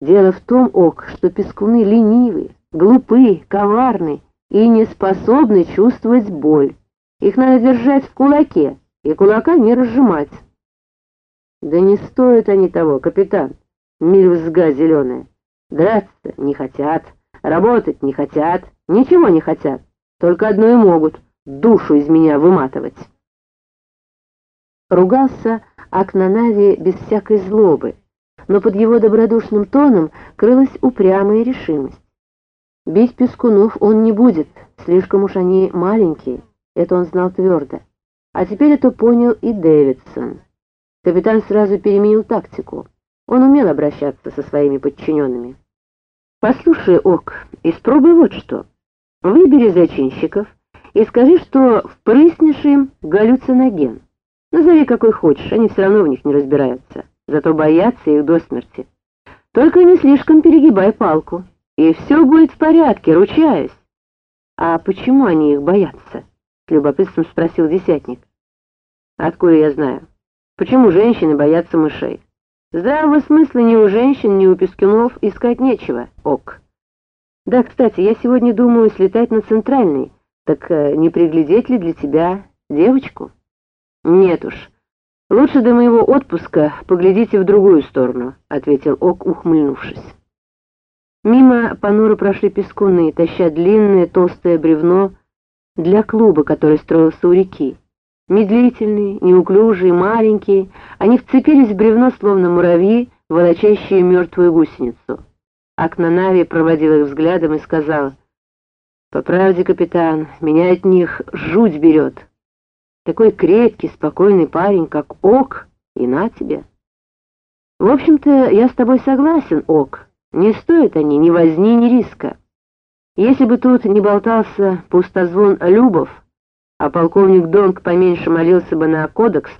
Дело в том, Ок, что пескуны ленивы, глупы, коварны и не способны чувствовать боль. Их надо держать в кулаке и кулака не разжимать. Да не стоят они того, капитан, мильвзга зеленая. Драться не хотят, работать не хотят, ничего не хотят. Только одно и могут — душу из меня выматывать. Ругался Акнанави без всякой злобы но под его добродушным тоном крылась упрямая решимость. Бить пескунов он не будет, слишком уж они маленькие, это он знал твердо. А теперь это понял и Дэвидсон. Капитан сразу переменил тактику. Он умел обращаться со своими подчиненными. «Послушай, Ок, испробуй вот что. Выбери зачинщиков и скажи, что впрыснешь им галлюциноген. Назови какой хочешь, они все равно в них не разбираются» зато боятся их до смерти. Только не слишком перегибай палку, и все будет в порядке, ручаюсь. А почему они их боятся? С любопытством спросил десятник. Откуда я знаю? Почему женщины боятся мышей? Здравого смысла ни у женщин, ни у пескунов искать нечего, ок. Да, кстати, я сегодня думаю слетать на Центральный, так э, не приглядеть ли для тебя девочку? Нет уж, «Лучше до моего отпуска поглядите в другую сторону», — ответил Ок, ухмыльнувшись. Мимо понуро прошли пескуны, таща длинное толстое бревно для клуба, который строился у реки. Медлительные, неуклюжие, маленькие, они вцепились в бревно, словно муравьи, волочащие мертвую гусеницу. Акнанави проводил их взглядом и сказал, «По правде, капитан, меня от них жуть берет». Такой крепкий, спокойный парень, как Ок, и на тебе. В общем-то, я с тобой согласен, Ок. Не стоят они ни возни, ни риска. Если бы тут не болтался пустозвон Любов, а полковник Донг поменьше молился бы на кодекс,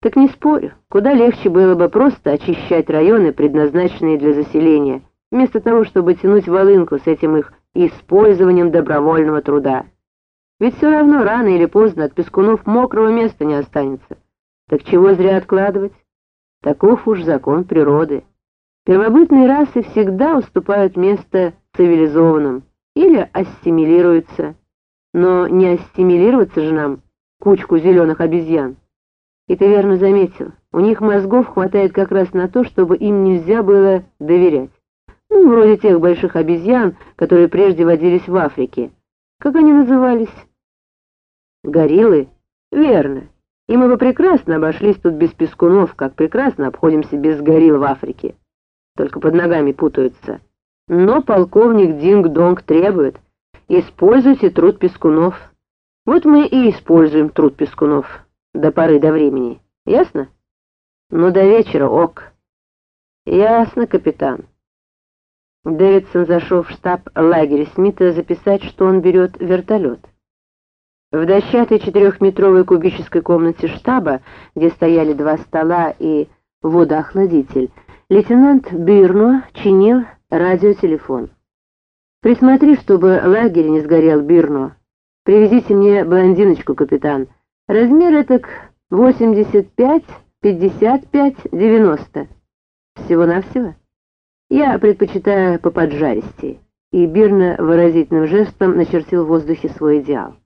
так не спорю, куда легче было бы просто очищать районы, предназначенные для заселения, вместо того, чтобы тянуть волынку с этим их использованием добровольного труда. Ведь все равно рано или поздно от Пескунов мокрого места не останется. Так чего зря откладывать? Таков уж закон природы. Первобытные расы всегда уступают место цивилизованным или ассимилируются. Но не ассимилироваться же нам кучку зеленых обезьян. И ты верно заметил, у них мозгов хватает как раз на то, чтобы им нельзя было доверять. Ну, вроде тех больших обезьян, которые прежде водились в Африке. Как они назывались? Гориллы? Верно. И мы бы прекрасно обошлись тут без пескунов, как прекрасно обходимся без горилл в Африке. Только под ногами путаются. Но полковник Динг-Донг требует, используйте труд пескунов. Вот мы и используем труд пескунов до поры до времени. Ясно? Ну, до вечера, ок. Ясно, капитан. Дэвидсон зашел в штаб лагеря Смита записать, что он берет вертолет. В дощатой четырехметровой кубической комнате штаба, где стояли два стола и водоохладитель, лейтенант Бирно чинил радиотелефон. «Присмотри, чтобы лагерь не сгорел, Бирно. Привезите мне блондиночку, капитан. Размер этак 85, 55, 90. Всего-навсего. Я предпочитаю по поджаристей». И Бирно выразительным жестом начертил в воздухе свой идеал.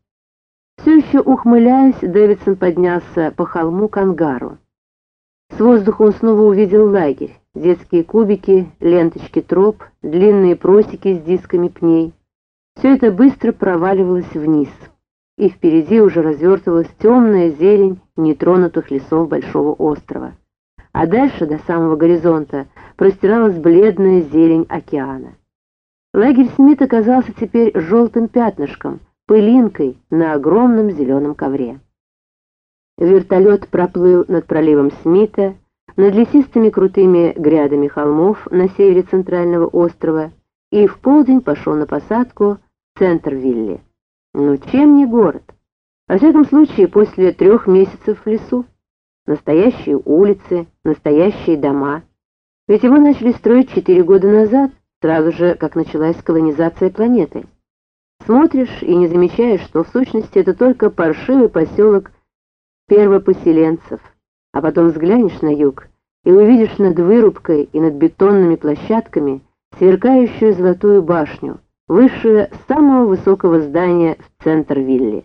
Все еще ухмыляясь, Дэвидсон поднялся по холму к ангару. С воздуха он снова увидел лагерь, детские кубики, ленточки троп, длинные просеки с дисками пней. Все это быстро проваливалось вниз, и впереди уже развертывалась темная зелень нетронутых лесов Большого острова. А дальше, до самого горизонта, простиралась бледная зелень океана. Лагерь Смит оказался теперь желтым пятнышком, пылинкой на огромном зеленом ковре. Вертолет проплыл над проливом Смита, над лесистыми крутыми грядами холмов на севере центрального острова и в полдень пошел на посадку в центр Вилли. Ну чем не город? Во всяком случае, после трех месяцев в лесу. Настоящие улицы, настоящие дома. Ведь его начали строить четыре года назад, сразу же, как началась колонизация планеты. Смотришь и не замечаешь, что в сущности это только паршивый поселок первопоселенцев, а потом взглянешь на юг, и увидишь над вырубкой и над бетонными площадками сверкающую золотую башню, высшую самого высокого здания в центр вилли.